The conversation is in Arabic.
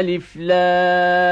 ألف لام.